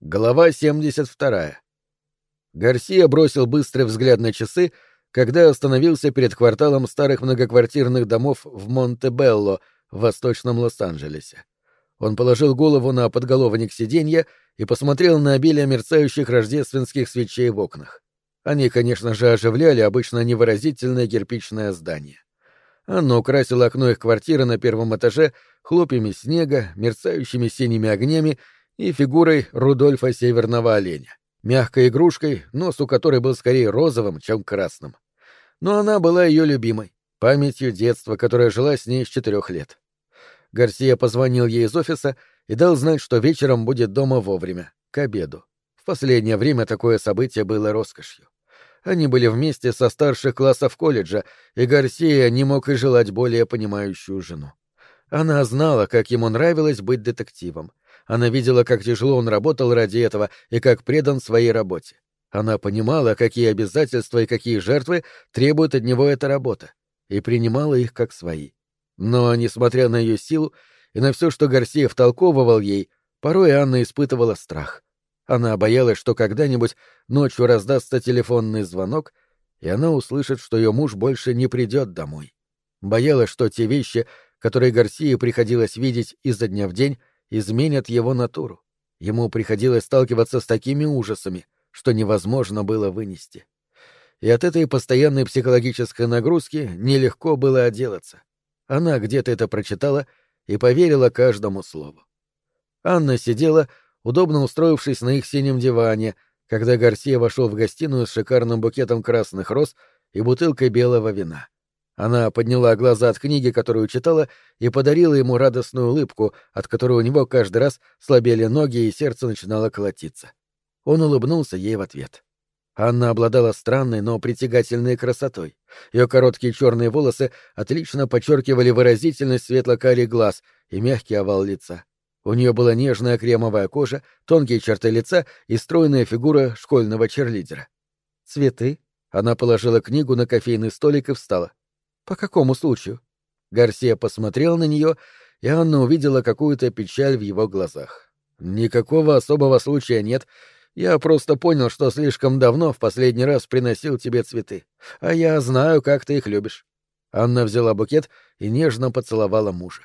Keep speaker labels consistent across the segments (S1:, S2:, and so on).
S1: Глава 72. Гарсия бросил быстрый взгляд на часы, когда остановился перед кварталом старых многоквартирных домов в Монте-Белло в восточном Лос-Анджелесе. Он положил голову на подголовник сиденья и посмотрел на обилие мерцающих рождественских свечей в окнах. Они, конечно же, оживляли обычно невыразительное кирпичное здание. Анна украсила окно их квартиры на первом этаже хлопьями снега, мерцающими синими огнями и фигурой Рудольфа Северного Оленя, мягкой игрушкой, нос у которой был скорее розовым, чем красным. Но она была ее любимой, памятью детства, которая жила с ней с четырех лет. Гарсия позвонил ей из офиса и дал знать, что вечером будет дома вовремя, к обеду. В последнее время такое событие было роскошью. Они были вместе со старших классов колледжа, и Гарсия не мог и желать более понимающую жену. Она знала, как ему нравилось быть детективом, она видела, как тяжело он работал ради этого и как предан своей работе. Она понимала, какие обязательства и какие жертвы требует от него эта работа, и принимала их как свои. Но, несмотря на ее силу и на все, что Гарсия втолковывал ей, порой Анна испытывала страх. Она боялась, что когда-нибудь ночью раздастся телефонный звонок, и она услышит, что ее муж больше не придет домой. Боялась, что те вещи, которые Гарсии приходилось видеть изо дня в день, изменят его натуру. Ему приходилось сталкиваться с такими ужасами, что невозможно было вынести. И от этой постоянной психологической нагрузки нелегко было отделаться. Она где-то это прочитала и поверила каждому слову. Анна сидела, удобно устроившись на их синем диване, когда Гарсия вошел в гостиную с шикарным букетом красных роз и бутылкой белого вина. Она подняла глаза от книги, которую читала, и подарила ему радостную улыбку, от которой у него каждый раз слабели ноги и сердце начинало колотиться. Он улыбнулся ей в ответ. Анна обладала странной, но притягательной красотой. Ее короткие черные волосы отлично подчеркивали выразительность светло-карий глаз и мягкий овал лица. У нее была нежная кремовая кожа, тонкие черты лица и стройная фигура школьного черлидера. «Цветы?» Она положила книгу на кофейный столик и встала. «По какому случаю?» Гарсия посмотрел на нее, и Анна увидела какую-то печаль в его глазах. «Никакого особого случая нет. Я просто понял, что слишком давно в последний раз приносил тебе цветы. А я знаю, как ты их любишь». Анна взяла букет и нежно поцеловала мужа.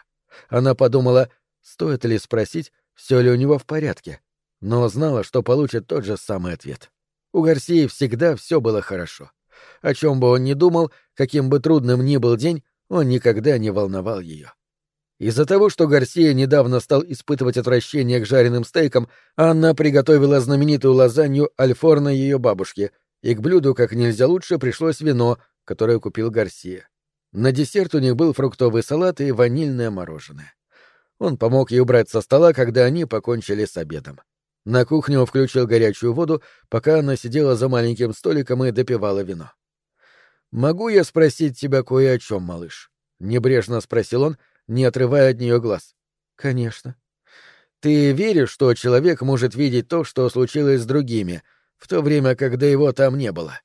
S1: Она подумала, стоит ли спросить, все ли у него в порядке, но знала, что получит тот же самый ответ. У Гарсии всегда все было хорошо. О чем бы он ни думал, каким бы трудным ни был день, он никогда не волновал ее. Из-за того, что Гарсия недавно стал испытывать отвращение к жареным стейкам, Анна приготовила знаменитую лазанью Альфорна ее бабушки, и к блюду как нельзя лучше пришлось вино, которое купил Гарсия. На десерт у них был фруктовый салат и ванильное мороженое. Он помог ей убрать со стола, когда они покончили с обедом. На кухне он включил горячую воду, пока она сидела за маленьким столиком и допивала вино. «Могу я спросить тебя кое о чем, малыш?» — небрежно спросил он, не отрывая от нее глаз. «Конечно». «Ты веришь, что человек может видеть то, что случилось с другими, в то время, когда его там не было?»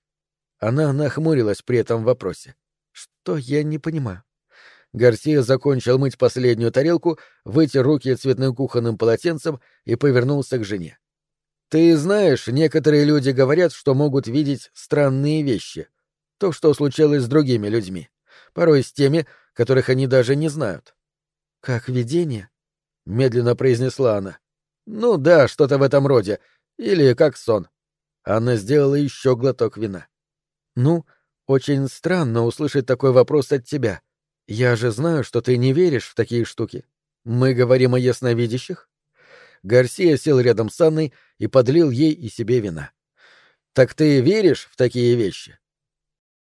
S1: Она нахмурилась при этом вопросе. «Что я не понимаю?» Гарсия закончил мыть последнюю тарелку, вытер руки цветным кухонным полотенцем и повернулся к жене. «Ты знаешь, некоторые люди говорят, что могут видеть странные вещи. То, что случалось с другими людьми. Порой с теми, которых они даже не знают». «Как видение?» — медленно произнесла она. «Ну да, что-то в этом роде. Или как сон». Она сделала еще глоток вина. «Ну, очень странно услышать такой вопрос от тебя», «Я же знаю, что ты не веришь в такие штуки. Мы говорим о ясновидящих?» Гарсия сел рядом с Анной и подлил ей и себе вина. «Так ты веришь в такие вещи?»